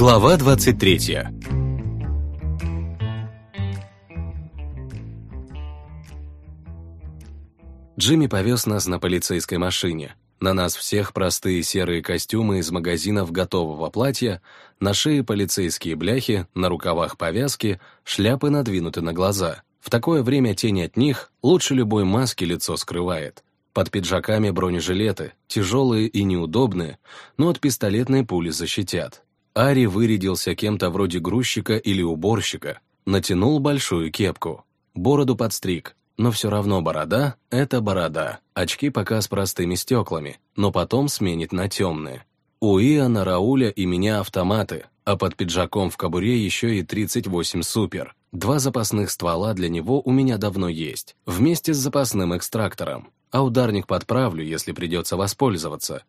Глава 23 Джимми повез нас на полицейской машине. На нас всех простые серые костюмы из магазинов готового платья, на шее полицейские бляхи, на рукавах повязки, шляпы надвинуты на глаза. В такое время тень от них лучше любой маски лицо скрывает. Под пиджаками бронежилеты, тяжелые и неудобные, но от пистолетной пули защитят. Ари вырядился кем-то вроде грузчика или уборщика, натянул большую кепку, бороду подстриг, но все равно борода — это борода, очки пока с простыми стеклами, но потом сменит на темные. У Иоанна, Рауля и меня автоматы, а под пиджаком в кобуре еще и 38 «Супер». Два запасных ствола для него у меня давно есть, вместе с запасным экстрактором, а ударник подправлю, если придется воспользоваться.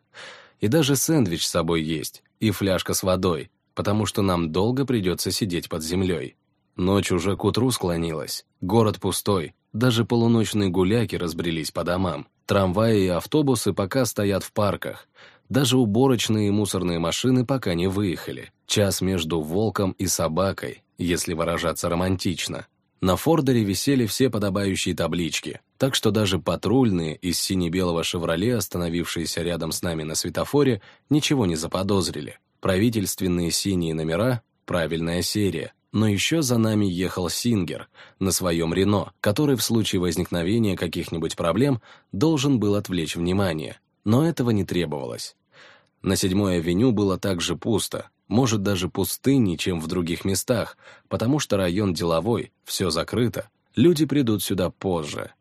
И даже сэндвич с собой есть, и фляжка с водой, потому что нам долго придется сидеть под землей. Ночь уже к утру склонилась, город пустой, даже полуночные гуляки разбрелись по домам. Трамваи и автобусы пока стоят в парках. Даже уборочные и мусорные машины пока не выехали. Час между волком и собакой, если выражаться романтично. На Фордере висели все подобающие таблички, так что даже патрульные из сине-белого «Шевроле», остановившиеся рядом с нами на светофоре, ничего не заподозрили. Правительственные синие номера — правильная серия, но еще за нами ехал Сингер на своем Рено, который в случае возникновения каких-нибудь проблем должен был отвлечь внимание. Но этого не требовалось. На седьмой авеню было так же пусто, может даже пустыннее, чем в других местах, потому что район деловой, все закрыто, люди придут сюда позже.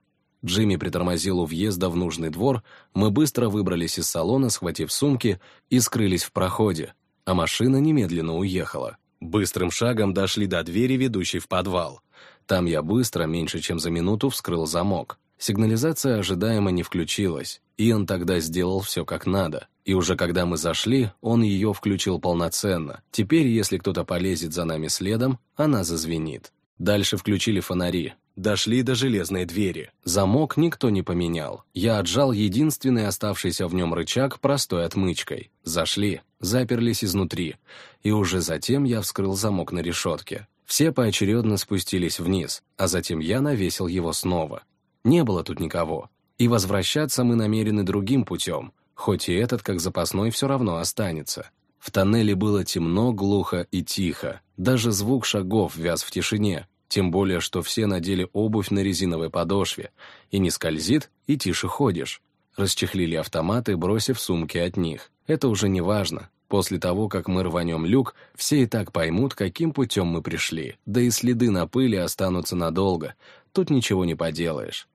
Джимми притормозил у въезда в нужный двор, мы быстро выбрались из салона, схватив сумки, и скрылись в проходе, а машина немедленно уехала. Быстрым шагом дошли до двери, ведущей в подвал. Там я быстро, меньше чем за минуту, вскрыл замок. Сигнализация ожидаемо не включилась, и он тогда сделал все как надо. И уже когда мы зашли, он ее включил полноценно. Теперь, если кто-то полезет за нами следом, она зазвенит. Дальше включили фонари. Дошли до железной двери. Замок никто не поменял. Я отжал единственный оставшийся в нем рычаг простой отмычкой. Зашли, заперлись изнутри. И уже затем я вскрыл замок на решетке. Все поочередно спустились вниз, а затем я навесил его снова. Не было тут никого. И возвращаться мы намерены другим путем, хоть и этот, как запасной, все равно останется. В тоннеле было темно, глухо и тихо. Даже звук шагов вяз в тишине, тем более, что все надели обувь на резиновой подошве, и не скользит, и тише ходишь. Расчехлили автоматы, бросив сумки от них. Это уже не важно. После того, как мы рванем люк, все и так поймут, каким путем мы пришли. Да и следы на пыли останутся надолго. Тут ничего не поделаешь.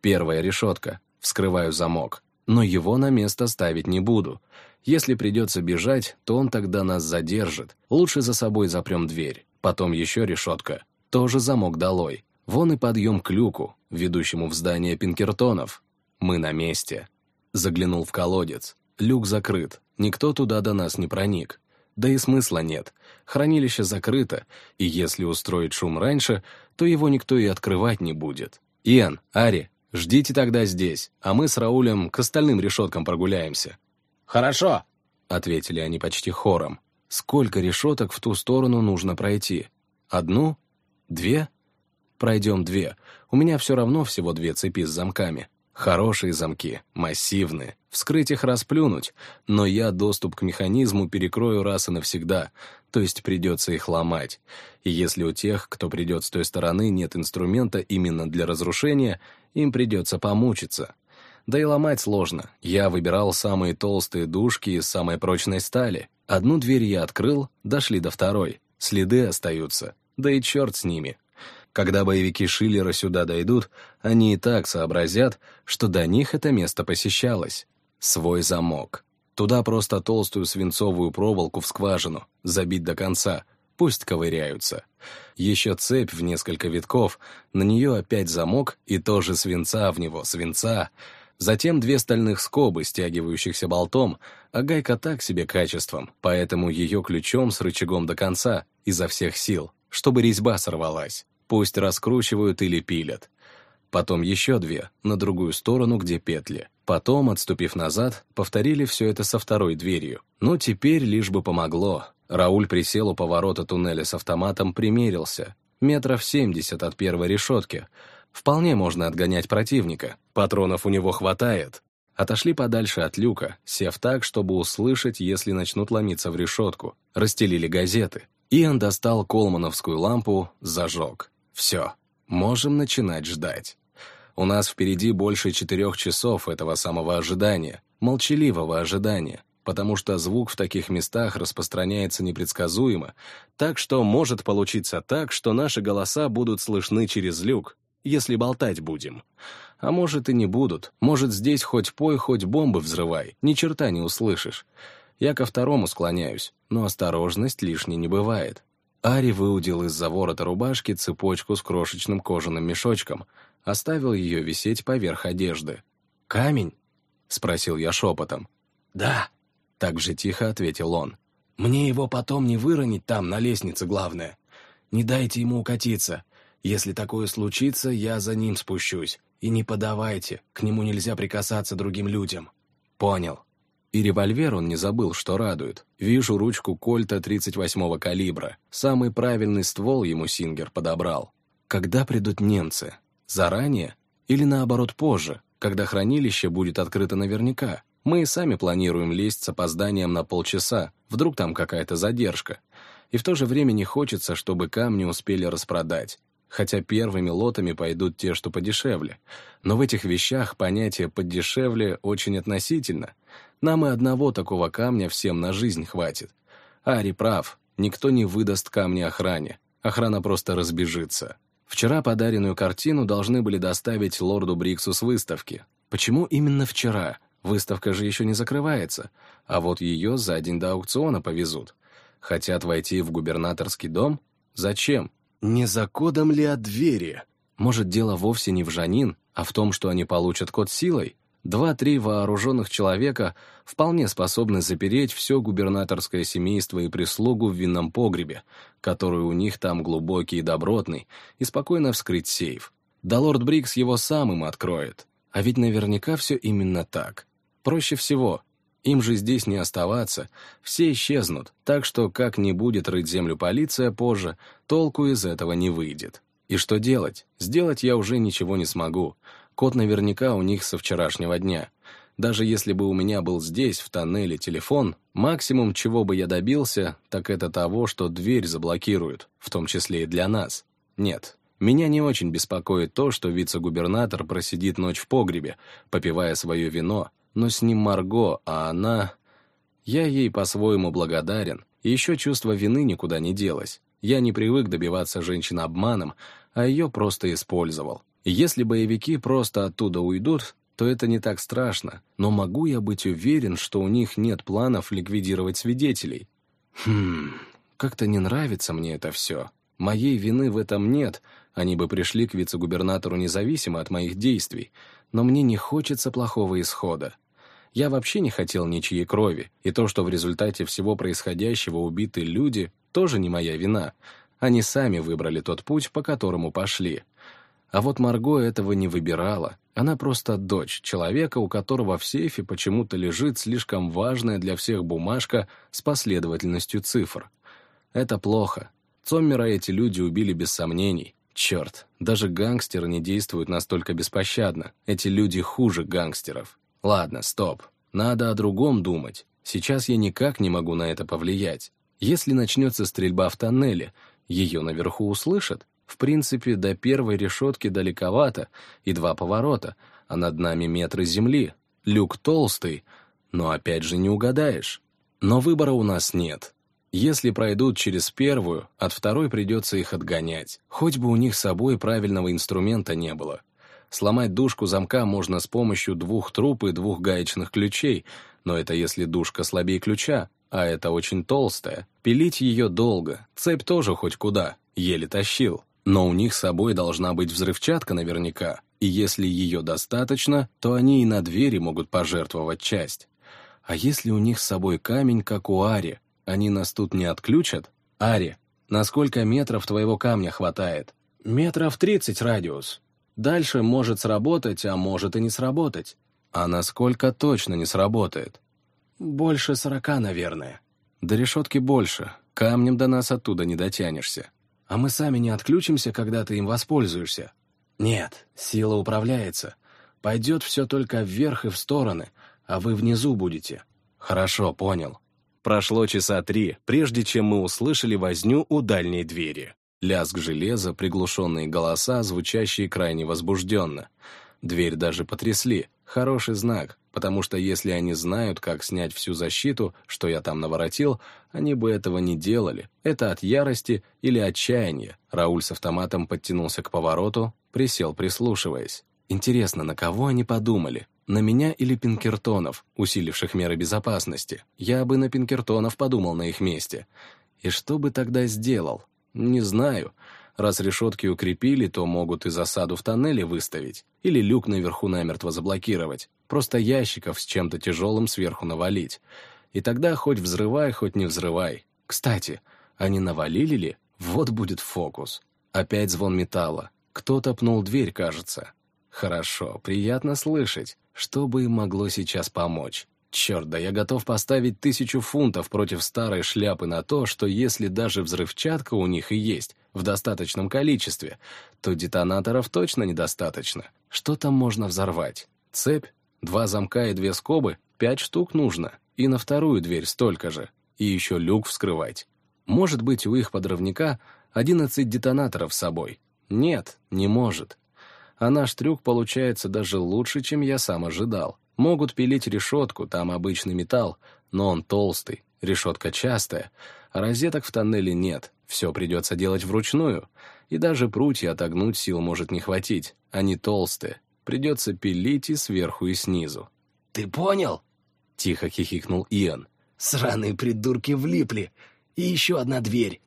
Первая решетка. Вскрываю замок. Но его на место ставить не буду. Если придется бежать, то он тогда нас задержит. Лучше за собой запрем дверь. Потом еще решетка. Тоже замок долой. Вон и подъем к люку, ведущему в здание Пинкертонов. Мы на месте. Заглянул в колодец. Люк закрыт. Никто туда до нас не проник. Да и смысла нет. Хранилище закрыто, и если устроить шум раньше, то его никто и открывать не будет. Иэн, Ари, ждите тогда здесь, а мы с Раулем к остальным решеткам прогуляемся. «Хорошо», — ответили они почти хором. Сколько решеток в ту сторону нужно пройти? Одну? Две? Пройдем две. У меня все равно всего две цепи с замками. Хорошие замки, массивные. Вскрыть их расплюнуть, но я доступ к механизму перекрою раз и навсегда, то есть придется их ломать. И если у тех, кто придет с той стороны, нет инструмента именно для разрушения, им придется помучиться. Да и ломать сложно. Я выбирал самые толстые дужки из самой прочной стали. Одну дверь я открыл, дошли до второй. Следы остаются да и черт с ними. Когда боевики Шиллера сюда дойдут, они и так сообразят, что до них это место посещалось. Свой замок. Туда просто толстую свинцовую проволоку в скважину, забить до конца, пусть ковыряются. Еще цепь в несколько витков, на нее опять замок и тоже свинца в него, свинца. Затем две стальных скобы, стягивающихся болтом, а гайка так себе качеством, поэтому ее ключом с рычагом до конца, изо всех сил чтобы резьба сорвалась. Пусть раскручивают или пилят. Потом еще две, на другую сторону, где петли. Потом, отступив назад, повторили все это со второй дверью. Но теперь лишь бы помогло. Рауль присел у поворота туннеля с автоматом, примерился. Метров семьдесят от первой решетки. Вполне можно отгонять противника. Патронов у него хватает. Отошли подальше от люка, сев так, чтобы услышать, если начнут ломиться в решетку. Расстелили газеты. Иоанн достал колмановскую лампу, зажег. Все, можем начинать ждать. У нас впереди больше четырех часов этого самого ожидания, молчаливого ожидания потому что звук в таких местах распространяется непредсказуемо, так что может получиться так, что наши голоса будут слышны через люк, если болтать будем. А может и не будут, может здесь хоть пой, хоть бомбы взрывай, ни черта не услышишь. Я ко второму склоняюсь, но осторожность лишней не бывает. Ари выудил из-за ворота рубашки цепочку с крошечным кожаным мешочком, оставил ее висеть поверх одежды. «Камень?» — спросил я шепотом. «Да», так же тихо ответил он. «Мне его потом не выронить там, на лестнице, главное. Не дайте ему укатиться. Если такое случится, я за ним спущусь. И не подавайте, к нему нельзя прикасаться другим людям». «Понял». И револьвер он не забыл, что радует. Вижу ручку кольта 38-го калибра. Самый правильный ствол ему Сингер подобрал. Когда придут немцы? Заранее? Или наоборот позже, когда хранилище будет открыто наверняка? Мы и сами планируем лезть с опозданием на полчаса, вдруг там какая-то задержка. И в то же время не хочется, чтобы камни успели распродать. Хотя первыми лотами пойдут те, что подешевле. Но в этих вещах понятие «подешевле» очень относительно. Нам и одного такого камня всем на жизнь хватит. Ари прав, никто не выдаст камни охране. Охрана просто разбежится. Вчера подаренную картину должны были доставить лорду Бриксу с выставки. Почему именно вчера? Выставка же еще не закрывается, а вот ее за день до аукциона повезут. Хотят войти в губернаторский дом? Зачем? Не за кодом ли от двери? Может, дело вовсе не в Жанин, а в том, что они получат код силой? Два-три вооруженных человека вполне способны запереть все губернаторское семейство и прислугу в винном погребе, который у них там глубокий и добротный, и спокойно вскрыть сейф. Да лорд Брикс его сам им откроет. А ведь наверняка все именно так. Проще всего. Им же здесь не оставаться, все исчезнут, так что как не будет рыть землю полиция позже, толку из этого не выйдет. И что делать? Сделать я уже ничего не смогу. Код наверняка у них со вчерашнего дня. Даже если бы у меня был здесь, в тоннеле, телефон, максимум, чего бы я добился, так это того, что дверь заблокируют, в том числе и для нас. Нет, меня не очень беспокоит то, что вице-губернатор просидит ночь в погребе, попивая свое вино, но с ним Марго, а она... Я ей по-своему благодарен, еще чувство вины никуда не делось. Я не привык добиваться женщин обманом, а ее просто использовал. Если боевики просто оттуда уйдут, то это не так страшно, но могу я быть уверен, что у них нет планов ликвидировать свидетелей? Хм, как-то не нравится мне это все. Моей вины в этом нет, они бы пришли к вице-губернатору независимо от моих действий, но мне не хочется плохого исхода. Я вообще не хотел ничьей крови, и то, что в результате всего происходящего убиты люди, тоже не моя вина. Они сами выбрали тот путь, по которому пошли. А вот Марго этого не выбирала. Она просто дочь человека, у которого в сейфе почему-то лежит слишком важная для всех бумажка с последовательностью цифр. Это плохо. Цоммера эти люди убили без сомнений. Черт, даже гангстеры не действуют настолько беспощадно. Эти люди хуже гангстеров. Ладно, стоп. Надо о другом думать. Сейчас я никак не могу на это повлиять. Если начнется стрельба в тоннеле, ее наверху услышат. В принципе, до первой решетки далековато, и два поворота, а над нами метры земли. Люк толстый, но опять же не угадаешь. Но выбора у нас нет. Если пройдут через первую, от второй придется их отгонять. Хоть бы у них с собой правильного инструмента не было. Сломать дужку замка можно с помощью двух труб и двух гаечных ключей, но это если дужка слабее ключа, а это очень толстая. Пилить ее долго, цепь тоже хоть куда, еле тащил. Но у них с собой должна быть взрывчатка наверняка, и если ее достаточно, то они и на двери могут пожертвовать часть. А если у них с собой камень, как у Ари, они нас тут не отключат? Ари, на сколько метров твоего камня хватает? Метров тридцать радиус. Дальше может сработать, а может и не сработать. А насколько точно не сработает? Больше сорока, наверное. До решетки больше, камнем до нас оттуда не дотянешься. А мы сами не отключимся, когда ты им воспользуешься? Нет, сила управляется. Пойдет все только вверх и в стороны, а вы внизу будете. Хорошо, понял. Прошло часа три, прежде чем мы услышали возню у дальней двери. Лязг железа, приглушенные голоса, звучащие крайне возбужденно. Дверь даже потрясли. Хороший знак, потому что если они знают, как снять всю защиту, что я там наворотил, они бы этого не делали. Это от ярости или отчаяния. Рауль с автоматом подтянулся к повороту, присел, прислушиваясь. Интересно, на кого они подумали? На меня или Пинкертонов, усиливших меры безопасности? Я бы на Пинкертонов подумал на их месте. И что бы тогда сделал? Не знаю. Раз решетки укрепили, то могут и засаду в тоннеле выставить. Или люк наверху намертво заблокировать. Просто ящиков с чем-то тяжелым сверху навалить. И тогда хоть взрывай, хоть не взрывай. Кстати, они навалили ли? Вот будет фокус. Опять звон металла. Кто-то пнул дверь, кажется. Хорошо, приятно слышать. Что бы им могло сейчас помочь? Черт, да я готов поставить тысячу фунтов против старой шляпы на то, что если даже взрывчатка у них и есть в достаточном количестве, то детонаторов точно недостаточно. Что там можно взорвать? Цепь? Два замка и две скобы? Пять штук нужно. И на вторую дверь столько же. И еще люк вскрывать. Может быть, у их подрывника одиннадцать детонаторов с собой? Нет, не может. А наш трюк получается даже лучше, чем я сам ожидал. Могут пилить решетку, там обычный металл, но он толстый, решетка частая, а розеток в тоннеле нет, все придется делать вручную. И даже прутья отогнуть сил может не хватить, они толстые. Придется пилить и сверху, и снизу. «Ты понял?» — тихо хихикнул Иэн. «Сраные придурки влипли! И еще одна дверь!»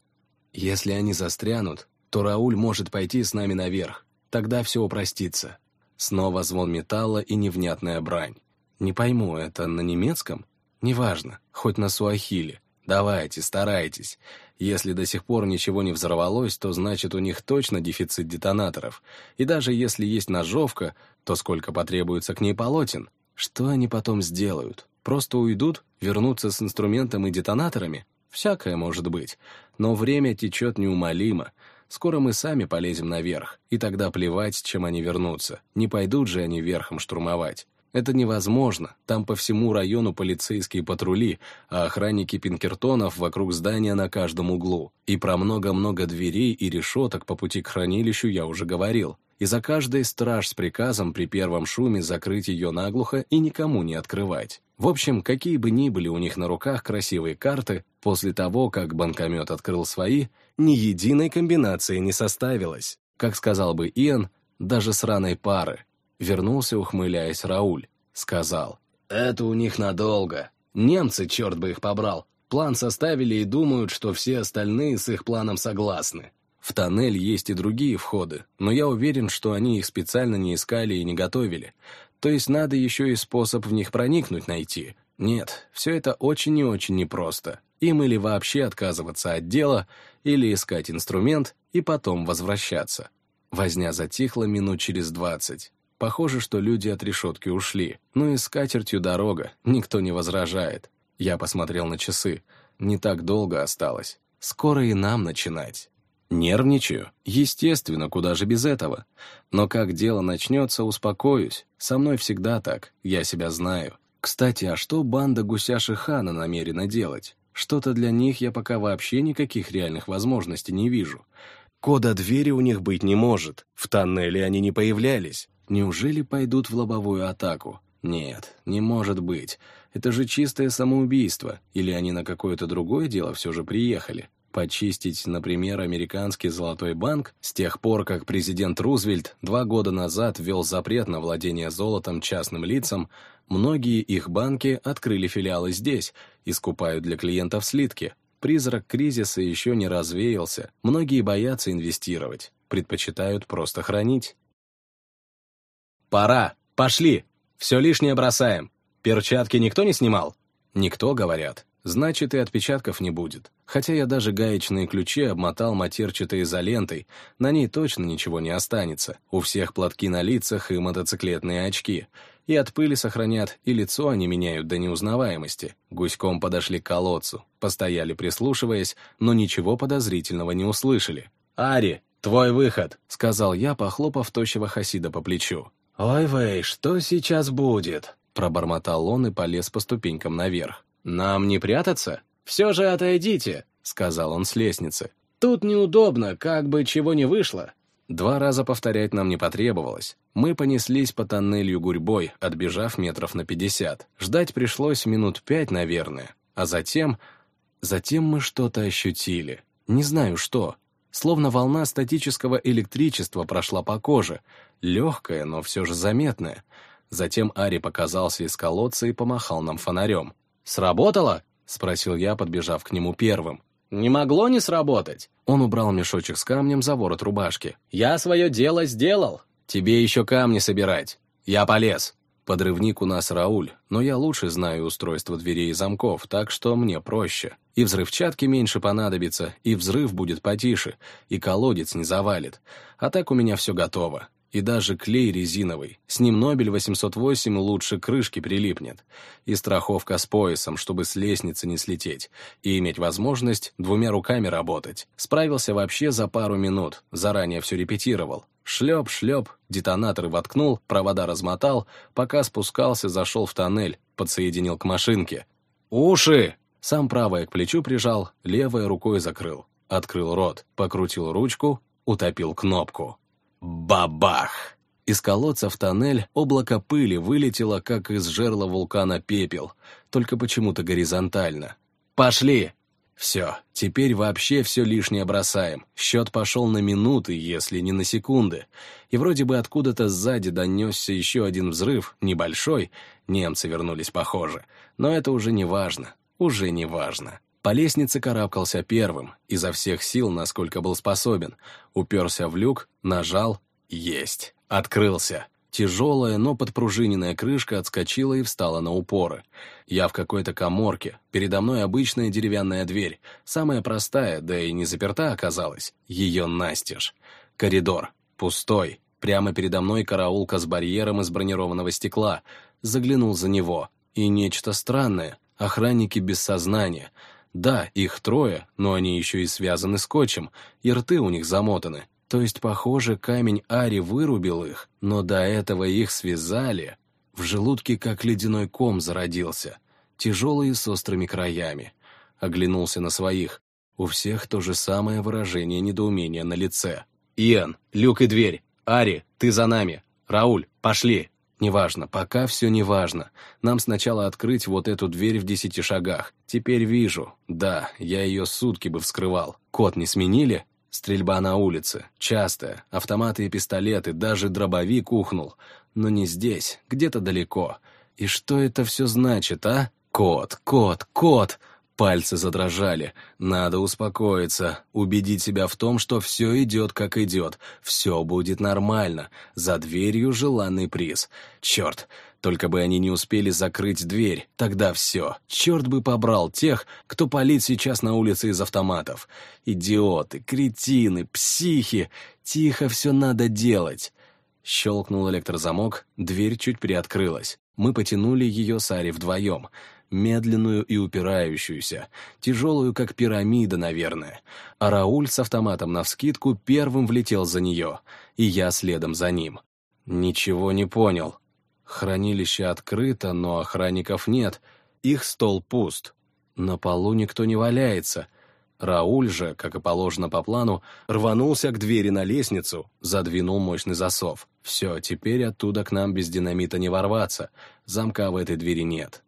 «Если они застрянут, то Рауль может пойти с нами наверх. Тогда все упростится. Снова звон металла и невнятная брань. Не пойму, это на немецком? Неважно, хоть на суахиле. Давайте, старайтесь. Если до сих пор ничего не взорвалось, то значит у них точно дефицит детонаторов. И даже если есть ножовка, то сколько потребуется к ней полотен? Что они потом сделают? Просто уйдут, вернутся с инструментом и детонаторами? Всякое может быть. Но время течет неумолимо. Скоро мы сами полезем наверх, и тогда плевать, чем они вернутся. Не пойдут же они верхом штурмовать. Это невозможно, там по всему району полицейские патрули, а охранники Пинкертонов вокруг здания на каждом углу. И про много-много дверей и решеток по пути к хранилищу я уже говорил. И за каждой страж с приказом при первом шуме закрыть ее наглухо и никому не открывать. В общем, какие бы ни были у них на руках красивые карты, после того, как банкомет открыл свои, ни единой комбинации не составилось. Как сказал бы Иэн, даже сраной пары. Вернулся, ухмыляясь, Рауль. Сказал, «Это у них надолго. Немцы, черт бы их побрал, план составили и думают, что все остальные с их планом согласны. В тоннель есть и другие входы, но я уверен, что они их специально не искали и не готовили. То есть надо еще и способ в них проникнуть найти. Нет, все это очень и очень непросто. Им или вообще отказываться от дела, или искать инструмент и потом возвращаться. Возня затихла минут через двадцать. Похоже, что люди от решетки ушли. Ну и с катертью дорога, никто не возражает. Я посмотрел на часы. Не так долго осталось. Скоро и нам начинать. Нервничаю? Естественно, куда же без этого. Но как дело начнется, успокоюсь. Со мной всегда так, я себя знаю. Кстати, а что банда Гусяши Хана намерена делать? Что-то для них я пока вообще никаких реальных возможностей не вижу. Кода двери у них быть не может. В тоннеле они не появлялись. Неужели пойдут в лобовую атаку? Нет, не может быть. Это же чистое самоубийство. Или они на какое-то другое дело все же приехали? Почистить, например, американский золотой банк с тех пор, как президент Рузвельт два года назад ввел запрет на владение золотом частным лицам, многие их банки открыли филиалы здесь и скупают для клиентов слитки. Призрак кризиса еще не развеялся, многие боятся инвестировать, предпочитают просто хранить. «Пора! Пошли! Все лишнее бросаем! Перчатки никто не снимал?» «Никто, говорят. Значит, и отпечатков не будет. Хотя я даже гаечные ключи обмотал матерчатой изолентой, на ней точно ничего не останется. У всех платки на лицах и мотоциклетные очки. И от пыли сохранят, и лицо они меняют до неузнаваемости. Гуськом подошли к колодцу, постояли прислушиваясь, но ничего подозрительного не услышали. «Ари, твой выход!» — сказал я, похлопав тощего Хасида по плечу. «Ой, вей, что сейчас будет?» — пробормотал он и полез по ступенькам наверх. «Нам не прятаться? Все же отойдите!» — сказал он с лестницы. «Тут неудобно, как бы чего не вышло». Два раза повторять нам не потребовалось. Мы понеслись по тоннелью гурьбой, отбежав метров на пятьдесят. Ждать пришлось минут пять, наверное. А затем... Затем мы что-то ощутили. Не знаю что. Словно волна статического электричества прошла по коже. Легкая, но все же заметная. Затем Ари показался из колодца и помахал нам фонарем. «Сработало?» — спросил я, подбежав к нему первым. «Не могло не сработать!» Он убрал мешочек с камнем за ворот рубашки. «Я свое дело сделал! Тебе еще камни собирать! Я полез!» Подрывник у нас Рауль, но я лучше знаю устройство дверей и замков, так что мне проще. И взрывчатки меньше понадобится, и взрыв будет потише, и колодец не завалит. А так у меня все готово и даже клей резиновый. С ним Нобель 808 лучше крышки прилипнет. И страховка с поясом, чтобы с лестницы не слететь. И иметь возможность двумя руками работать. Справился вообще за пару минут, заранее все репетировал. Шлеп, шлеп, детонаторы воткнул, провода размотал, пока спускался, зашел в тоннель, подсоединил к машинке. «Уши!» Сам правое к плечу прижал, левой рукой закрыл. Открыл рот, покрутил ручку, утопил кнопку. Бабах! Из колодца в тоннель облако пыли вылетело, как из жерла вулкана пепел, только почему-то горизонтально. «Пошли!» Все, теперь вообще все лишнее бросаем. Счет пошел на минуты, если не на секунды. И вроде бы откуда-то сзади донесся еще один взрыв, небольшой. Немцы вернулись, похоже. Но это уже не важно. Уже не важно. По лестнице карабкался первым, изо всех сил, насколько был способен. Уперся в люк, нажал. Есть. Открылся. Тяжелая, но подпружиненная крышка отскочила и встала на упоры. Я в какой-то коморке. Передо мной обычная деревянная дверь. Самая простая, да и не заперта оказалась. Ее настежь. Коридор. Пустой. Прямо передо мной караулка с барьером из бронированного стекла. Заглянул за него. И нечто странное. Охранники без сознания. Да, их трое, но они еще и связаны скотчем, и рты у них замотаны. То есть, похоже, камень Ари вырубил их, но до этого их связали. В желудке как ледяной ком зародился, тяжелый с острыми краями. Оглянулся на своих. У всех то же самое выражение недоумения на лице. «Иэн, люк и дверь! Ари, ты за нами! Рауль, пошли!» Неважно, пока все неважно. Нам сначала открыть вот эту дверь в десяти шагах. Теперь вижу. Да, я ее сутки бы вскрывал. Код не сменили? Стрельба на улице. Частая. Автоматы и пистолеты. Даже дробовик ухнул. Но не здесь. Где-то далеко. И что это все значит, а? Код, код, код. Пальцы задрожали. Надо успокоиться, убедить себя в том, что все идет как идет, все будет нормально, за дверью желанный приз. Черт, только бы они не успели закрыть дверь, тогда все. Черт бы побрал тех, кто палит сейчас на улице из автоматов. Идиоты, кретины, психи. Тихо все надо делать. Щелкнул электрозамок, дверь чуть приоткрылась. Мы потянули ее с Ари вдвоем медленную и упирающуюся, тяжелую, как пирамида, наверное. А Рауль с автоматом навскидку первым влетел за нее, и я следом за ним. Ничего не понял. Хранилище открыто, но охранников нет. Их стол пуст. На полу никто не валяется. Рауль же, как и положено по плану, рванулся к двери на лестницу, задвинул мощный засов. Все, теперь оттуда к нам без динамита не ворваться. Замка в этой двери нет.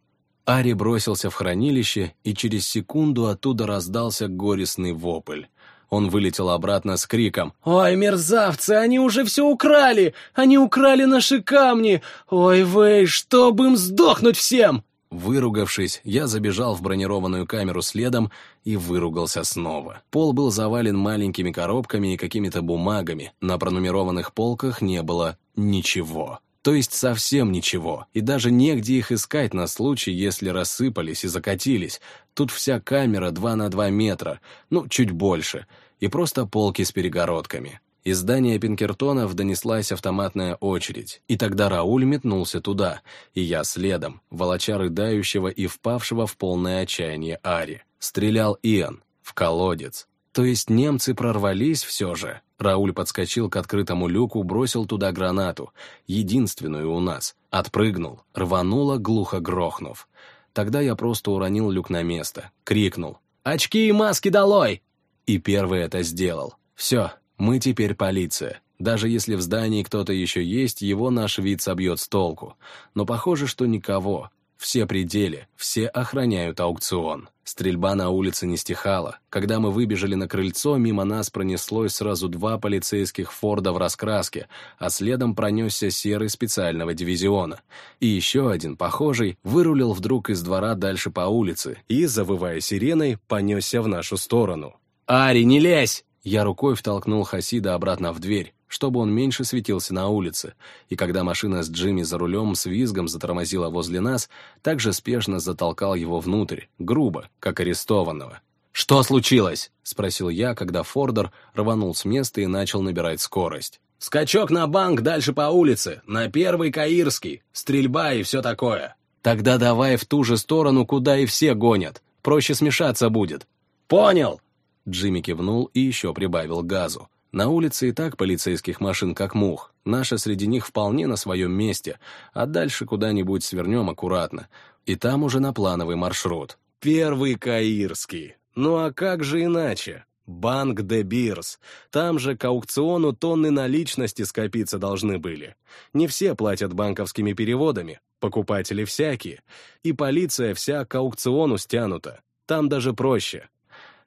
Ари бросился в хранилище, и через секунду оттуда раздался горестный вопль. Он вылетел обратно с криком «Ой, мерзавцы, они уже все украли! Они украли наши камни! Ой, вей, чтобы им сдохнуть всем!» Выругавшись, я забежал в бронированную камеру следом и выругался снова. Пол был завален маленькими коробками и какими-то бумагами, на пронумерованных полках не было ничего. То есть совсем ничего, и даже негде их искать на случай, если рассыпались и закатились. Тут вся камера 2 на 2 метра, ну, чуть больше, и просто полки с перегородками. Из здания Пинкертонов донеслась автоматная очередь, и тогда Рауль метнулся туда, и я следом, волоча рыдающего и впавшего в полное отчаяние Ари. Стрелял Иоанн, в колодец. То есть немцы прорвались все же. Рауль подскочил к открытому люку, бросил туда гранату, единственную у нас, отпрыгнул, рвануло, глухо грохнув. Тогда я просто уронил люк на место, крикнул «Очки и маски долой!» И первый это сделал. Все, мы теперь полиция. Даже если в здании кто-то еще есть, его наш вид собьет с толку. Но похоже, что никого. Все пределы, все охраняют аукцион. Стрельба на улице не стихала. Когда мы выбежали на крыльцо, мимо нас пронеслось сразу два полицейских Форда в раскраске, а следом пронесся серый специального дивизиона. И еще один, похожий, вырулил вдруг из двора дальше по улице и, завывая сиреной, понесся в нашу сторону. «Ари, не лезь!» Я рукой втолкнул Хасида обратно в дверь, чтобы он меньше светился на улице, и когда машина с Джимми за рулем с визгом затормозила возле нас, также спешно затолкал его внутрь, грубо, как арестованного. «Что случилось?» — спросил я, когда Фордер рванул с места и начал набирать скорость. «Скачок на банк дальше по улице, на первый Каирский, стрельба и все такое». «Тогда давай в ту же сторону, куда и все гонят, проще смешаться будет». «Понял!» Джимми кивнул и еще прибавил газу. На улице и так полицейских машин как мух. Наша среди них вполне на своем месте, а дальше куда-нибудь свернем аккуратно. И там уже на плановый маршрут. Первый Каирский. Ну а как же иначе? Банк де Бирс. Там же к аукциону тонны наличности скопиться должны были. Не все платят банковскими переводами, покупатели всякие. И полиция вся к аукциону стянута. Там даже проще.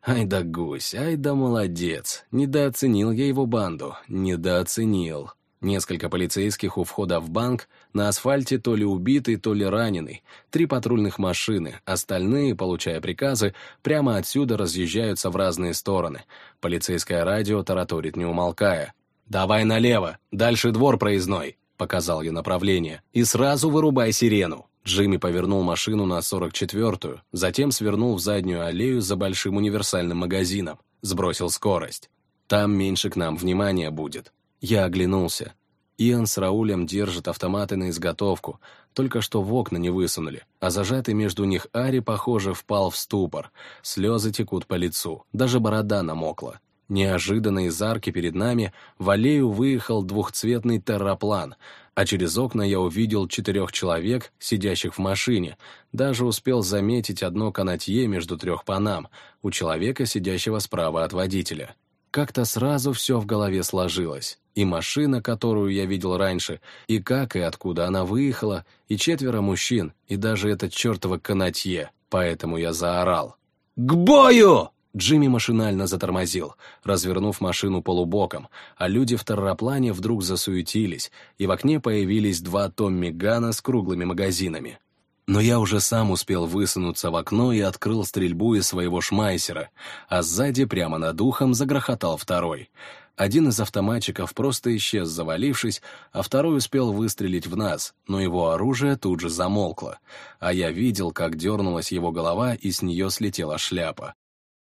Ай да гусь, ай да молодец. Недооценил я его банду, недооценил. Несколько полицейских у входа в банк, на асфальте то ли убитый, то ли раненый, три патрульных машины, остальные, получая приказы, прямо отсюда разъезжаются в разные стороны. Полицейское радио тараторит не умолкая. «Давай налево, дальше двор проездной», — показал я направление, «и сразу вырубай сирену». Джимми повернул машину на 44-ю, затем свернул в заднюю аллею за большим универсальным магазином, сбросил скорость. Там меньше к нам внимания будет. Я оглянулся. Иоанн с Раулем держат автоматы на изготовку, только что в окна не высунули, а зажатый между них Ари, похоже, впал в ступор. Слезы текут по лицу, даже борода намокла. Неожиданно из арки перед нами в аллею выехал двухцветный терраплан, а через окна я увидел четырех человек, сидящих в машине, даже успел заметить одно канатье между трех панам у человека, сидящего справа от водителя. Как-то сразу все в голове сложилось. И машина, которую я видел раньше, и как и откуда она выехала, и четверо мужчин, и даже этот чертово канатье. Поэтому я заорал. «К бою!» Джимми машинально затормозил, развернув машину полубоком, а люди в терраплане вдруг засуетились, и в окне появились два Томми Гана с круглыми магазинами. Но я уже сам успел высунуться в окно и открыл стрельбу из своего шмайсера, а сзади, прямо над ухом, загрохотал второй. Один из автоматчиков просто исчез, завалившись, а второй успел выстрелить в нас, но его оружие тут же замолкло, а я видел, как дернулась его голова и с нее слетела шляпа.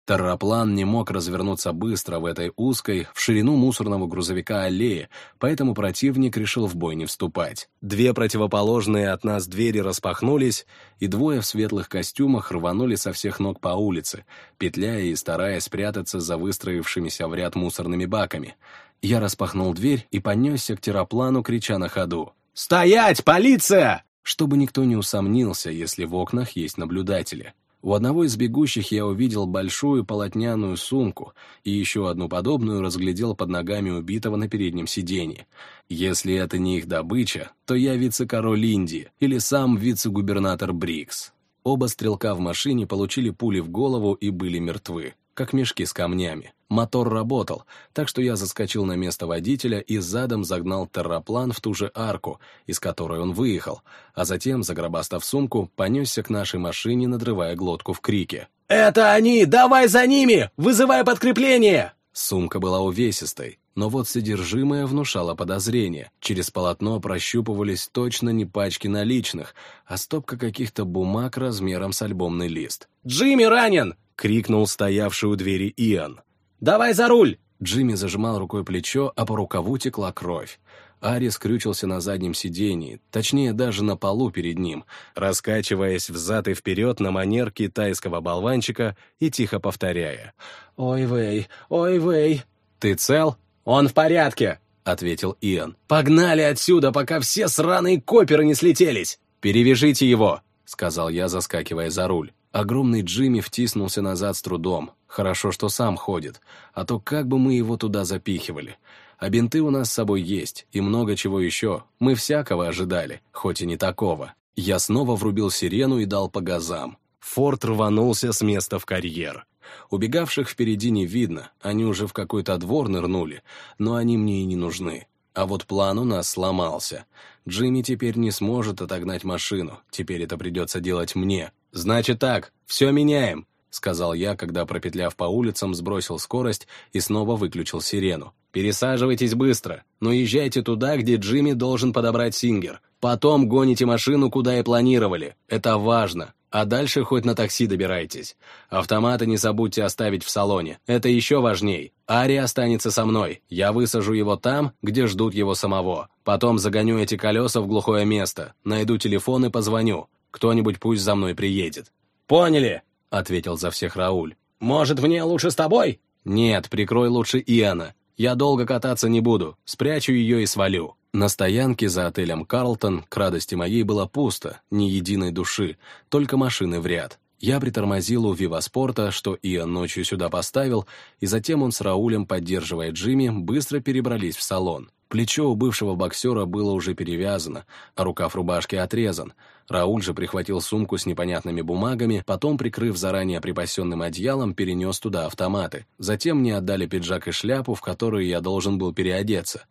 Терраплан не мог развернуться быстро в этой узкой, в ширину мусорного грузовика аллее, поэтому противник решил в бой не вступать. Две противоположные от нас двери распахнулись, и двое в светлых костюмах рванули со всех ног по улице, петляя и стараясь спрятаться за выстроившимися в ряд мусорными баками. Я распахнул дверь и понесся к терраплану, крича на ходу. «Стоять, полиция!» Чтобы никто не усомнился, если в окнах есть наблюдатели. У одного из бегущих я увидел большую полотняную сумку и еще одну подобную разглядел под ногами убитого на переднем сиденье. Если это не их добыча, то я вице-король Индии или сам вице-губернатор Брикс. Оба стрелка в машине получили пули в голову и были мертвы как мешки с камнями. Мотор работал, так что я заскочил на место водителя и задом загнал терраплан в ту же арку, из которой он выехал, а затем, загробастав сумку, понесся к нашей машине, надрывая глотку в крике. «Это они! Давай за ними! Вызывай подкрепление!» Сумка была увесистой, но вот содержимое внушало подозрение. Через полотно прощупывались точно не пачки наличных, а стопка каких-то бумаг размером с альбомный лист. «Джимми ранен!» — крикнул стоявший у двери Иоанн. «Давай за руль!» Джимми зажимал рукой плечо, а по рукаву текла кровь. Ари скрючился на заднем сидении, точнее даже на полу перед ним, раскачиваясь взад и вперед на манер китайского болванчика и тихо повторяя. «Ой, Вэй, ой, Вэй!» «Ты цел?» «Он в порядке!» — ответил Иэн. «Погнали отсюда, пока все сраные коперы не слетелись!» «Перевяжите его!» — сказал я, заскакивая за руль. Огромный Джимми втиснулся назад с трудом. Хорошо, что сам ходит, а то как бы мы его туда запихивали. А бинты у нас с собой есть, и много чего еще. Мы всякого ожидали, хоть и не такого. Я снова врубил сирену и дал по газам. Форд рванулся с места в карьер. Убегавших впереди не видно, они уже в какой-то двор нырнули, но они мне и не нужны. А вот план у нас сломался. Джимми теперь не сможет отогнать машину, теперь это придется делать мне. Значит так, все меняем, сказал я, когда, пропетляв по улицам, сбросил скорость и снова выключил сирену. Пересаживайтесь быстро, но езжайте туда, где Джимми должен подобрать Сингер. Потом гоните машину, куда и планировали. Это важно. А дальше хоть на такси добирайтесь. Автоматы не забудьте оставить в салоне. Это еще важней. Ари останется со мной. Я высажу его там, где ждут его самого. Потом загоню эти колеса в глухое место. Найду телефон и позвоню. Кто-нибудь пусть за мной приедет. «Поняли», — ответил за всех Рауль. «Может, мне лучше с тобой?» «Нет, прикрой лучше Иоанна. Я долго кататься не буду. Спрячу ее и свалю». На стоянке за отелем «Карлтон» к радости моей было пусто, ни единой души, только машины в ряд. Я притормозил у Виваспорта, что Иоанн ночью сюда поставил, и затем он с Раулем, поддерживая Джимми, быстро перебрались в салон. Плечо у бывшего боксера было уже перевязано, а рукав рубашки отрезан. Рауль же прихватил сумку с непонятными бумагами, потом, прикрыв заранее припасенным одеялом, перенес туда автоматы. Затем мне отдали пиджак и шляпу, в которые я должен был переодеться.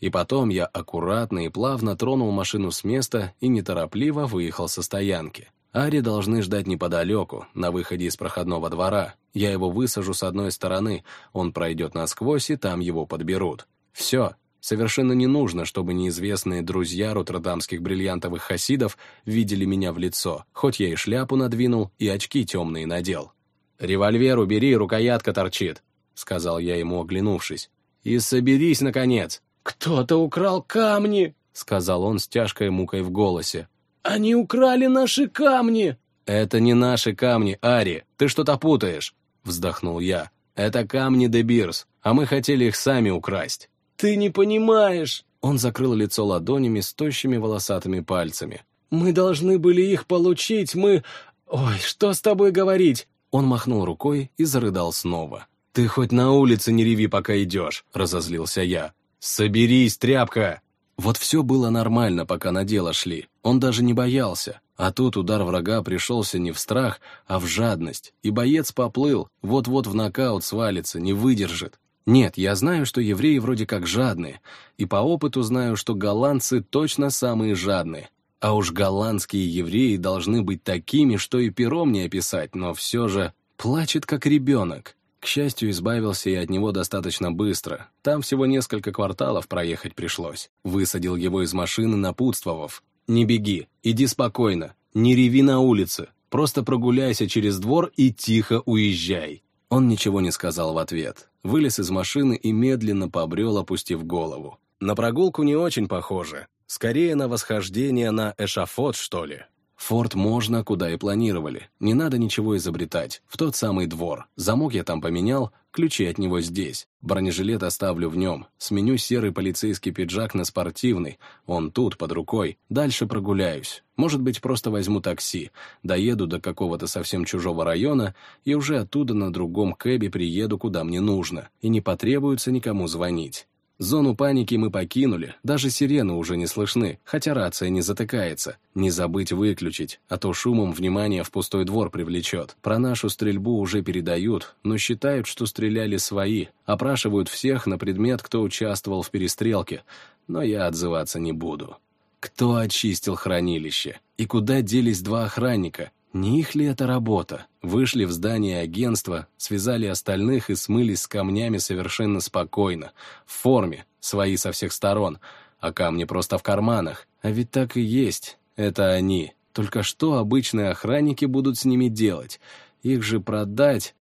И потом я аккуратно и плавно тронул машину с места и неторопливо выехал со стоянки. Ари должны ждать неподалеку, на выходе из проходного двора. Я его высажу с одной стороны, он пройдет насквозь, и там его подберут. Все. Совершенно не нужно, чтобы неизвестные друзья роттердамских бриллиантовых хасидов видели меня в лицо, хоть я и шляпу надвинул, и очки темные надел. «Револьвер убери, рукоятка торчит», — сказал я ему, оглянувшись. «И соберись, наконец!» «Кто-то украл камни!» — сказал он с тяжкой мукой в голосе. «Они украли наши камни!» «Это не наши камни, Ари, ты что-то путаешь!» — вздохнул я. «Это камни де Бирс, а мы хотели их сами украсть». «Ты не понимаешь!» Он закрыл лицо ладонями с тощими волосатыми пальцами. «Мы должны были их получить, мы... Ой, что с тобой говорить?» Он махнул рукой и зарыдал снова. «Ты хоть на улице не реви, пока идешь», — разозлился я. «Соберись, тряпка!» Вот все было нормально, пока на дело шли. Он даже не боялся. А тут удар врага пришелся не в страх, а в жадность. И боец поплыл, вот-вот в нокаут свалится, не выдержит. Нет, я знаю, что евреи вроде как жадные. И по опыту знаю, что голландцы точно самые жадные. А уж голландские евреи должны быть такими, что и пером не описать, но все же плачет как ребенок. К счастью, избавился и от него достаточно быстро. Там всего несколько кварталов проехать пришлось. Высадил его из машины, напутствовав. «Не беги, иди спокойно, не реви на улице, просто прогуляйся через двор и тихо уезжай». Он ничего не сказал в ответ. Вылез из машины и медленно побрел, опустив голову. На прогулку не очень похоже. Скорее на восхождение на эшафот, что ли. Форт можно, куда и планировали. Не надо ничего изобретать. В тот самый двор. Замок я там поменял, ключи от него здесь. Бронежилет оставлю в нем. Сменю серый полицейский пиджак на спортивный. Он тут, под рукой. Дальше прогуляюсь. Может быть, просто возьму такси. Доеду до какого-то совсем чужого района и уже оттуда на другом кэбе приеду, куда мне нужно. И не потребуется никому звонить. Зону паники мы покинули, даже сирены уже не слышны, хотя рация не затыкается. Не забыть выключить, а то шумом внимание в пустой двор привлечет. Про нашу стрельбу уже передают, но считают, что стреляли свои. Опрашивают всех на предмет, кто участвовал в перестрелке, но я отзываться не буду. Кто очистил хранилище? И куда делись два охранника? Не их ли это работа? Вышли в здание агентства, связали остальных и смылись с камнями совершенно спокойно, в форме, свои со всех сторон, а камни просто в карманах. А ведь так и есть, это они. Только что обычные охранники будут с ними делать? Их же продать...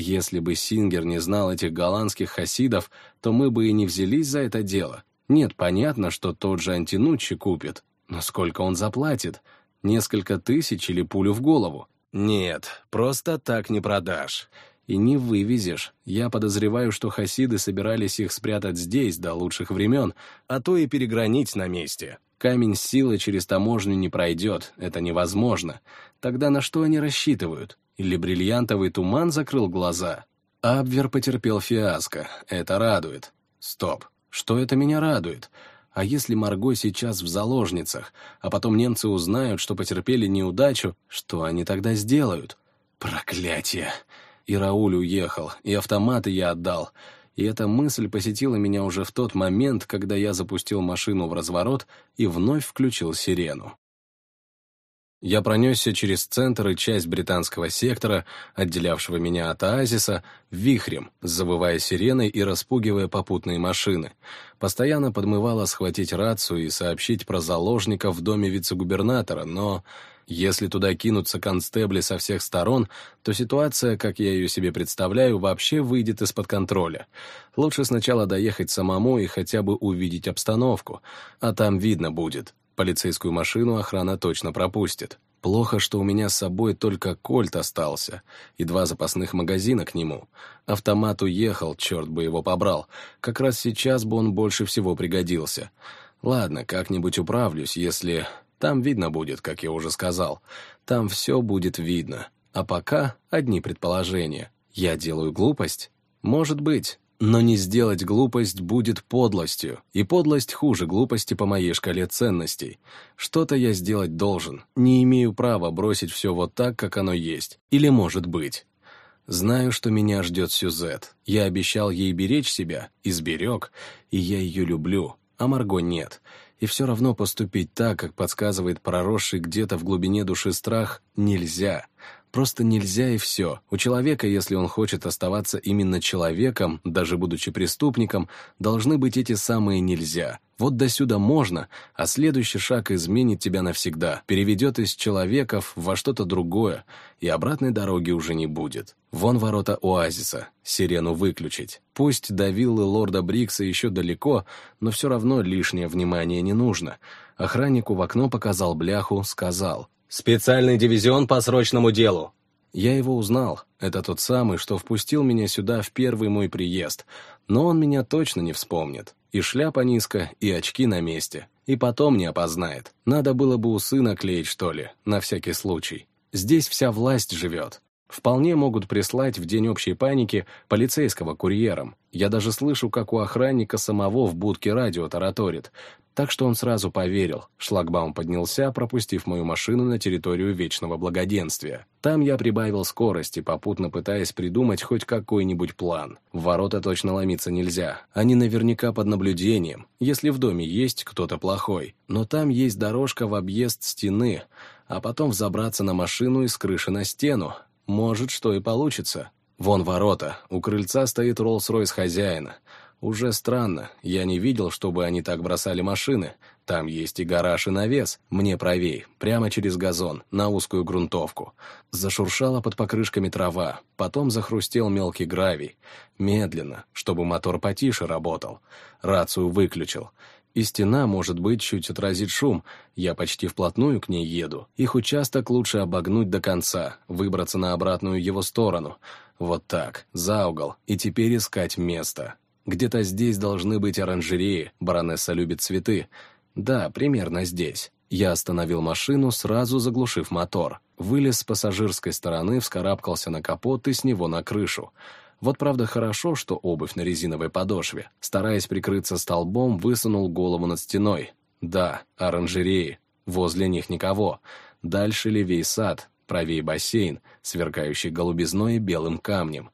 Если бы Сингер не знал этих голландских хасидов, то мы бы и не взялись за это дело. Нет, понятно, что тот же Антинуччи купит, но сколько он заплатит? Несколько тысяч или пулю в голову? Нет, просто так не продашь. И не вывезешь. Я подозреваю, что хасиды собирались их спрятать здесь до лучших времен, а то и перегранить на месте. Камень силы через таможню не пройдет, это невозможно. Тогда на что они рассчитывают? Или бриллиантовый туман закрыл глаза? Абвер потерпел фиаско, это радует. Стоп, что это меня радует? А если Марго сейчас в заложницах, а потом немцы узнают, что потерпели неудачу, что они тогда сделают? Проклятие! И Рауль уехал, и автоматы я отдал. И эта мысль посетила меня уже в тот момент, когда я запустил машину в разворот и вновь включил сирену. Я пронесся через центр и часть британского сектора, отделявшего меня от оазиса, вихрем, завывая сиреной и распугивая попутные машины. Постоянно подмывало схватить рацию и сообщить про заложников в доме вице-губернатора, но если туда кинутся констебли со всех сторон, то ситуация, как я ее себе представляю, вообще выйдет из-под контроля. Лучше сначала доехать самому и хотя бы увидеть обстановку, а там видно будет. Полицейскую машину охрана точно пропустит. Плохо, что у меня с собой только кольт остался и два запасных магазина к нему. Автомат уехал, черт бы его побрал. Как раз сейчас бы он больше всего пригодился. Ладно, как-нибудь управлюсь, если... Там видно будет, как я уже сказал. Там все будет видно. А пока одни предположения. Я делаю глупость? Может быть. Но не сделать глупость будет подлостью, и подлость хуже глупости по моей шкале ценностей. Что-то я сделать должен, не имею права бросить все вот так, как оно есть, или может быть. Знаю, что меня ждет Сюзет. Я обещал ей беречь себя, и сберег, и я ее люблю, а Марго нет. И все равно поступить так, как подсказывает проросший где-то в глубине души страх, нельзя. Просто нельзя и все. У человека, если он хочет оставаться именно человеком, даже будучи преступником, должны быть эти самые «нельзя». Вот до сюда можно, а следующий шаг изменит тебя навсегда, переведет из человеков во что-то другое, и обратной дороги уже не будет. Вон ворота оазиса, сирену выключить. Пусть до виллы лорда Брикса еще далеко, но все равно лишнее внимание не нужно. Охраннику в окно показал бляху, сказал «Специальный дивизион по срочному делу». Я его узнал. Это тот самый, что впустил меня сюда в первый мой приезд. Но он меня точно не вспомнит. И шляпа низко, и очки на месте. И потом не опознает. Надо было бы усы наклеить, что ли, на всякий случай. Здесь вся власть живет. Вполне могут прислать в день общей паники полицейского курьером. Я даже слышу, как у охранника самого в будке радио тараторит. Так что он сразу поверил. Шлагбаум поднялся, пропустив мою машину на территорию вечного благоденствия. Там я прибавил скорости, попутно пытаясь придумать хоть какой-нибудь план. В ворота точно ломиться нельзя. Они наверняка под наблюдением, если в доме есть кто-то плохой. Но там есть дорожка в объезд стены, а потом взобраться на машину и с крыши на стену, может, что и получится. Вон ворота, у крыльца стоит Роллс-Ройс хозяина. Уже странно, я не видел, чтобы они так бросали машины. Там есть и гараж, и навес. Мне правей, прямо через газон, на узкую грунтовку. Зашуршала под покрышками трава, потом захрустел мелкий гравий. Медленно, чтобы мотор потише работал. Рацию выключил. И стена, может быть, чуть отразит шум. Я почти вплотную к ней еду. Их участок лучше обогнуть до конца, выбраться на обратную его сторону. Вот так, за угол, и теперь искать место. Где-то здесь должны быть оранжереи, баронесса любит цветы. Да, примерно здесь. Я остановил машину, сразу заглушив мотор. Вылез с пассажирской стороны, вскарабкался на капот и с него на крышу. Вот правда хорошо, что обувь на резиновой подошве. Стараясь прикрыться столбом, высунул голову над стеной. Да, оранжереи. Возле них никого. Дальше левей сад, правее бассейн, сверкающий голубизной и белым камнем.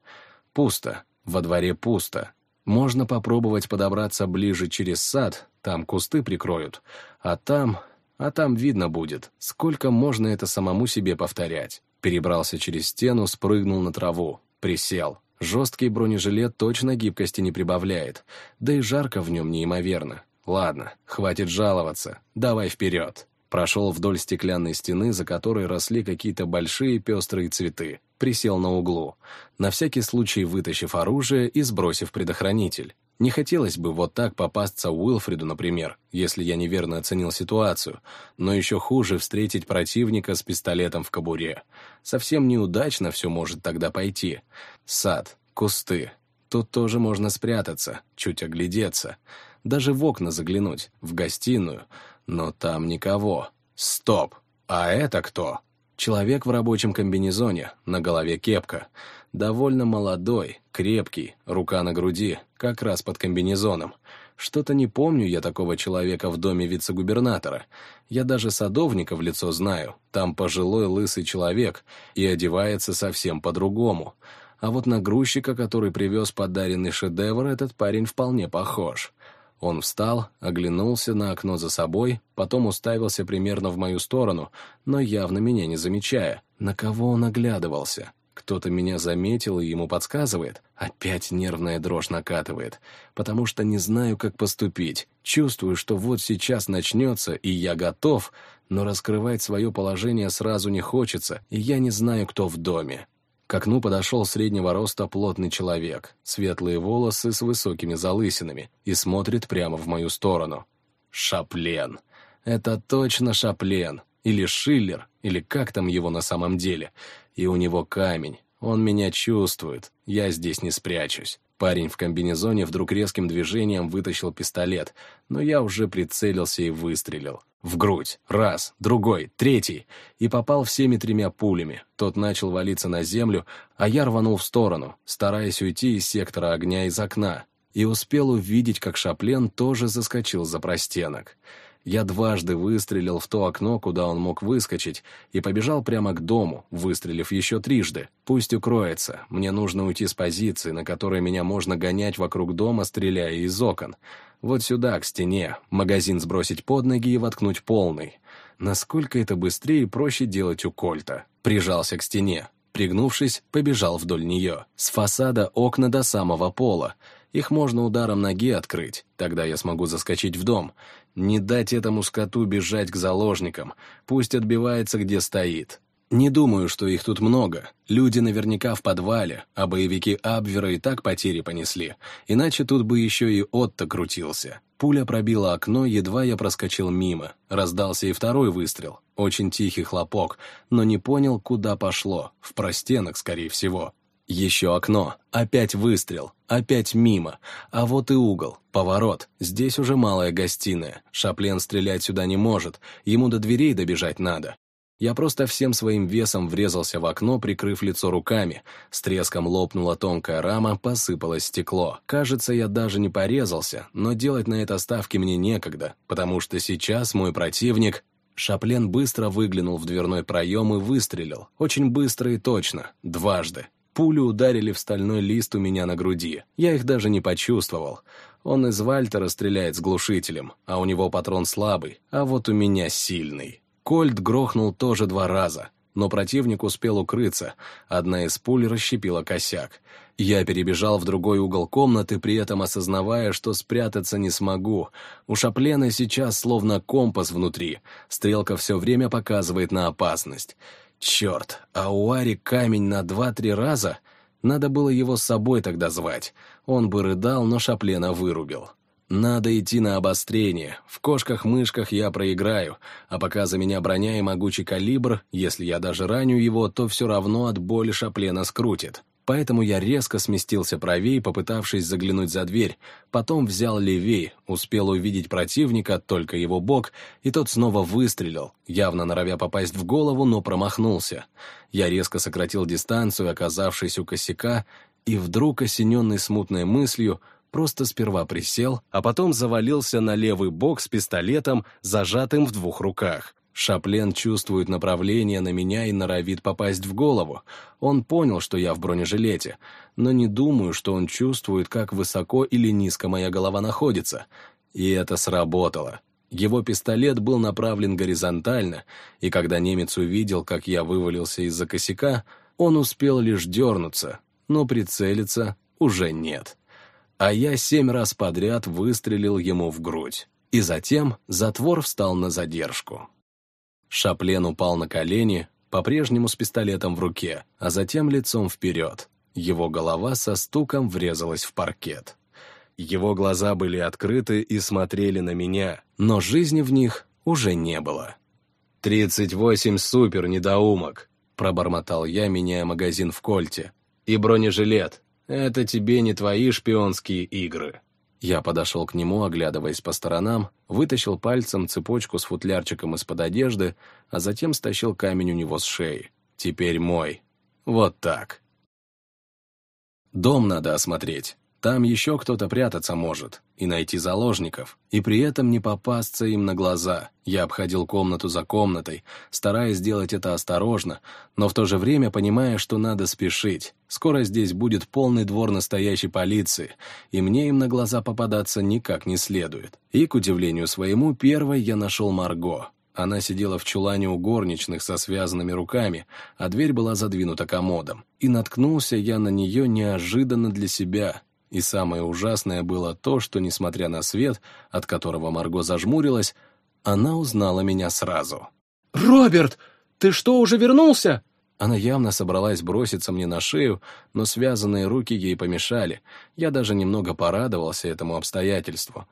Пусто. Во дворе пусто. Можно попробовать подобраться ближе через сад, там кусты прикроют. А там... А там видно будет, сколько можно это самому себе повторять. Перебрался через стену, спрыгнул на траву, присел. Жесткий бронежилет точно гибкости не прибавляет, да и жарко в нем неимоверно. Ладно, хватит жаловаться, давай вперед. Прошел вдоль стеклянной стены, за которой росли какие-то большие пестрые цветы. присел на углу, на всякий случай вытащив оружие и сбросив предохранитель. Не хотелось бы вот так попасться Уилфриду, например, если я неверно оценил ситуацию, но еще хуже встретить противника с пистолетом в кобуре. Совсем неудачно все может тогда пойти. Сад, кусты. Тут тоже можно спрятаться, чуть оглядеться. Даже в окна заглянуть, в гостиную. Но там никого. Стоп! А это кто? Человек в рабочем комбинезоне, на голове кепка. Довольно молодой, крепкий, рука на груди, как раз под комбинезоном. Что-то не помню я такого человека в доме вице-губернатора. Я даже садовника в лицо знаю. Там пожилой лысый человек и одевается совсем по-другому. А вот на грузчика, который привез подаренный шедевр, этот парень вполне похож. Он встал, оглянулся на окно за собой, потом уставился примерно в мою сторону, но явно меня не замечая. На кого он оглядывался? Кто-то меня заметил и ему подсказывает. Опять нервная дрожь накатывает, потому что не знаю, как поступить. Чувствую, что вот сейчас начнется, и я готов, но раскрывать свое положение сразу не хочется, и я не знаю, кто в доме. К окну подошел среднего роста плотный человек, светлые волосы с высокими залысинами, и смотрит прямо в мою сторону. Шаплен. Это точно Шаплен. Или Шиллер, или как там его на самом деле. И у него камень. Он меня чувствует. Я здесь не спрячусь. Парень в комбинезоне вдруг резким движением вытащил пистолет, но я уже прицелился и выстрелил. В грудь. Раз, другой, третий. И попал всеми тремя пулями. Тот начал валиться на землю, а я рванул в сторону, стараясь уйти из сектора огня из окна. И успел увидеть, как Шаплен тоже заскочил за простенок. Я дважды выстрелил в то окно, куда он мог выскочить, и побежал прямо к дому, выстрелив еще трижды. Пусть укроется, мне нужно уйти с позиции, на которой меня можно гонять вокруг дома, стреляя из окон. Вот сюда, к стене, магазин сбросить под ноги и воткнуть полный. Насколько это быстрее и проще делать у Кольта. Прижался к стене. Пригнувшись, побежал вдоль нее. С фасада окна до самого пола. Их можно ударом ноги открыть, тогда я смогу заскочить в дом. Не дать этому скоту бежать к заложникам, пусть отбивается где стоит. Не думаю, что их тут много. Люди наверняка в подвале, а боевики Абвера и так потери понесли. Иначе тут бы еще и Отто крутился. Пуля пробила окно, едва я проскочил мимо. Раздался и второй выстрел. Очень тихий хлопок, но не понял, куда пошло. В простенок, скорее всего. Еще окно, опять выстрел, опять мимо, а вот и угол, поворот, здесь уже малая гостиная, Шаплен стрелять сюда не может, ему до дверей добежать надо. Я просто всем своим весом врезался в окно, прикрыв лицо руками. С треском лопнула тонкая рама, посыпалось стекло. Кажется, я даже не порезался, но делать на это ставки мне некогда, потому что сейчас мой противник... Шаплен быстро выглянул в дверной проем и выстрелил. Очень быстро и точно. Дважды. Пули ударили в стальной лист у меня на груди. Я их даже не почувствовал. Он из Вальтера стреляет с глушителем, а у него патрон слабый, а вот у меня сильный. Кольт грохнул тоже два раза, но противник успел укрыться. Одна из пуль расщепила косяк. Я перебежал в другой угол комнаты, при этом осознавая, что спрятаться не смогу. У Шаплена сейчас словно компас внутри. Стрелка все время показывает на опасность. Черт, а у Ари камень на два-три раза? Надо было его с собой тогда звать. Он бы рыдал, но Шаплена вырубил. Надо идти на обострение. В кошках-мышках я проиграю, а пока за меня броня и могучий калибр, если я даже раню его, то все равно от боли Шаплена скрутит. Поэтому я резко сместился правее, попытавшись заглянуть за дверь, потом взял левей, успел увидеть противника, только его бок, и тот снова выстрелил, явно норовя попасть в голову, но промахнулся. Я резко сократил дистанцию, оказавшись у косяка, и вдруг, осененный смутной мыслью, просто сперва присел, а потом завалился на левый бок с пистолетом, зажатым в двух руках. Шаплен чувствует направление на меня и норовит попасть в голову. Он понял, что я в бронежилете, но не думаю, что он чувствует, как высоко или низко моя голова находится. И это сработало. Его пистолет был направлен горизонтально, и когда немец увидел, как я вывалился из-за косяка, он успел лишь дернуться, но прицелиться уже нет. А я семь раз подряд выстрелил ему в грудь. И затем затвор встал на задержку. Шаплен упал на колени, по-прежнему с пистолетом в руке, а затем лицом вперед. Его голова со стуком врезалась в паркет. Его глаза были открыты и смотрели на меня, но жизни в них уже не было. «Тридцать восемь супер-недоумок», — пробормотал я, меняя магазин в кольте. «И бронежилет. Это тебе не твои шпионские игры». Я подошел к нему, оглядываясь по сторонам, вытащил пальцем цепочку с футлярчиком из-под одежды, а затем стащил камень у него с шеи. «Теперь мой. Вот так». Дом надо осмотреть. Там еще кто-то прятаться может, и найти заложников, и при этом не попасться им на глаза. Я обходил комнату за комнатой, стараясь сделать это осторожно, но в то же время понимая, что надо спешить. Скоро здесь будет полный двор настоящей полиции, и мне им на глаза попадаться никак не следует. И, к удивлению своему, первой я нашел Марго. Она сидела в чулане у горничных со связанными руками, а дверь была задвинута комодом. И наткнулся я на нее неожиданно для себя, и самое ужасное было то, что, несмотря на свет, от которого Марго зажмурилась, она узнала меня сразу. «Роберт, ты что, уже вернулся?» Она явно собралась броситься мне на шею, но связанные руки ей помешали. Я даже немного порадовался этому обстоятельству.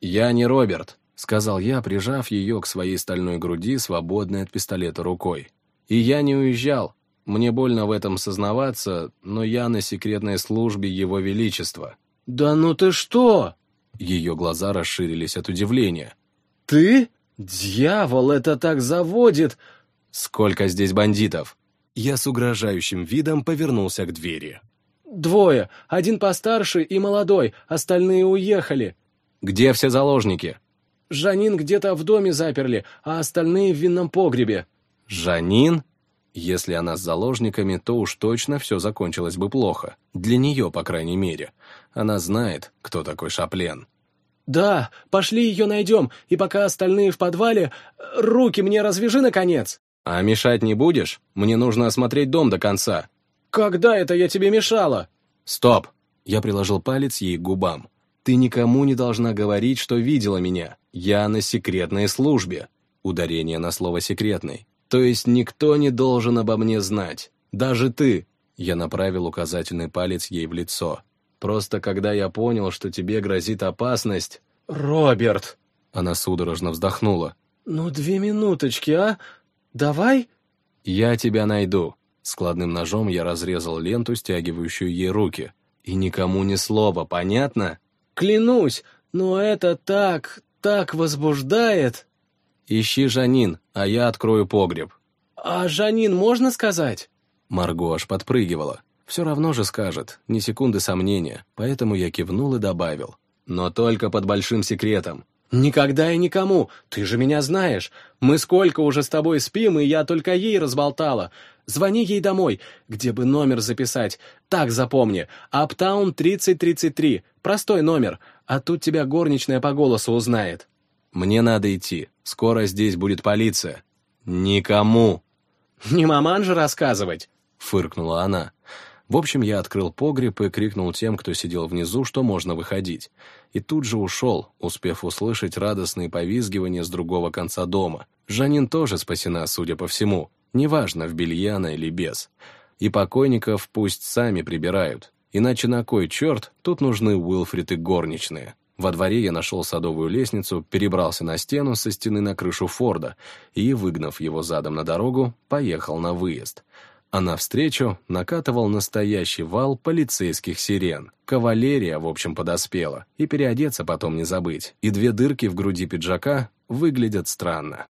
«Я не Роберт», — сказал я, прижав ее к своей стальной груди, свободной от пистолета рукой. «И я не уезжал. Мне больно в этом сознаваться, но я на секретной службе Его Величества». «Да ну ты что?» Ее глаза расширились от удивления. «Ты? Дьявол, это так заводит!» «Сколько здесь бандитов?» Я с угрожающим видом повернулся к двери. «Двое. Один постарше и молодой. Остальные уехали». «Где все заложники?» «Жанин где-то в доме заперли, а остальные в винном погребе». «Жанин?» Если она с заложниками, то уж точно все закончилось бы плохо. Для нее, по крайней мере. Она знает, кто такой Шаплен. «Да, пошли ее найдем, и пока остальные в подвале, руки мне развяжи, наконец!» «А мешать не будешь? Мне нужно осмотреть дом до конца». «Когда это я тебе мешала?» «Стоп!» Я приложил палец ей к губам. «Ты никому не должна говорить, что видела меня. Я на секретной службе». Ударение на слово «секретный». То есть никто не должен обо мне знать. Даже ты. Я направил указательный палец ей в лицо. Просто когда я понял, что тебе грозит опасность... «Роберт!» Она судорожно вздохнула. «Ну, две минуточки, а? Давай?» «Я тебя найду». Складным ножом я разрезал ленту, стягивающую ей руки. «И никому ни слова, понятно?» «Клянусь, но это так, так возбуждает!» «Ищи Жанин, а я открою погреб». «А Жанин можно сказать?» Марго аж подпрыгивала. «Все равно же скажет, ни секунды сомнения, поэтому я кивнул и добавил. Но только под большим секретом». «Никогда и никому, ты же меня знаешь. Мы сколько уже с тобой спим, и я только ей разболтала. Звони ей домой, где бы номер записать. Так запомни, Аптаун 3033, простой номер, а тут тебя горничная по голосу узнает». «Мне надо идти. Скоро здесь будет полиция». «Никому!» «Не маман же рассказывать!» — фыркнула она. В общем, я открыл погреб и крикнул тем, кто сидел внизу, что можно выходить. И тут же ушел, успев услышать радостные повизгивания с другого конца дома. Жанин тоже спасена, судя по всему. Неважно, в белье она или без. И покойников пусть сами прибирают. Иначе на кой черт тут нужны Уилфрид и горничные? Во дворе я нашел садовую лестницу, перебрался на стену со стены на крышу Форда и, выгнав его задом на дорогу, поехал на выезд. А навстречу накатывал настоящий вал полицейских сирен. Кавалерия, в общем, подоспела. И переодеться потом не забыть. И две дырки в груди пиджака выглядят странно.